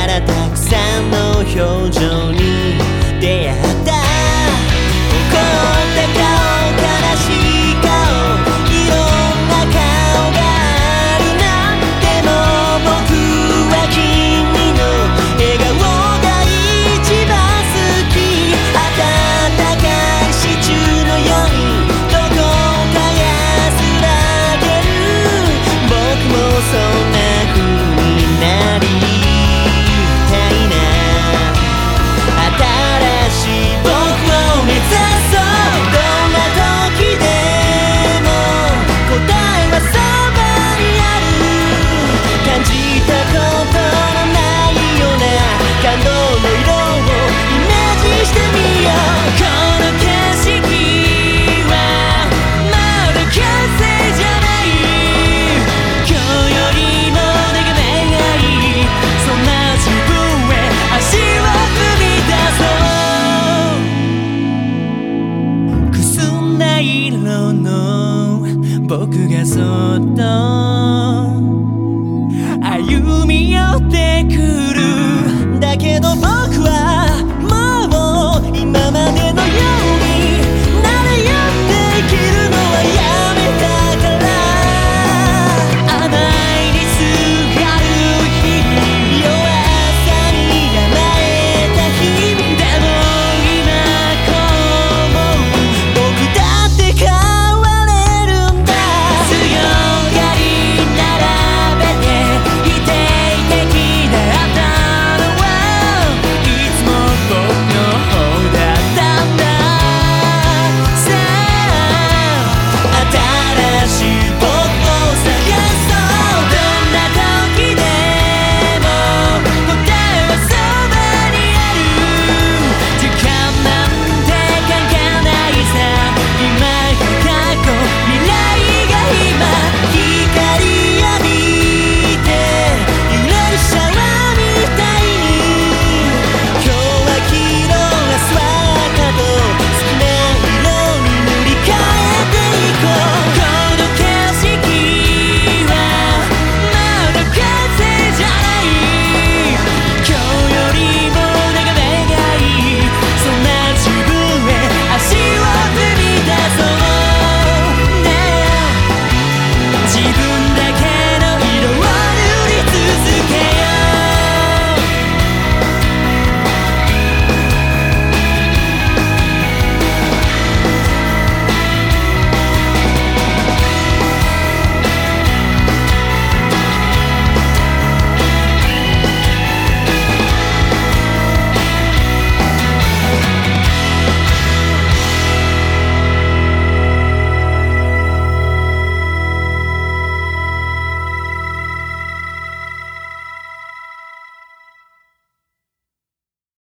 からたくさんの表情に僕がそっと歩み寄ってくる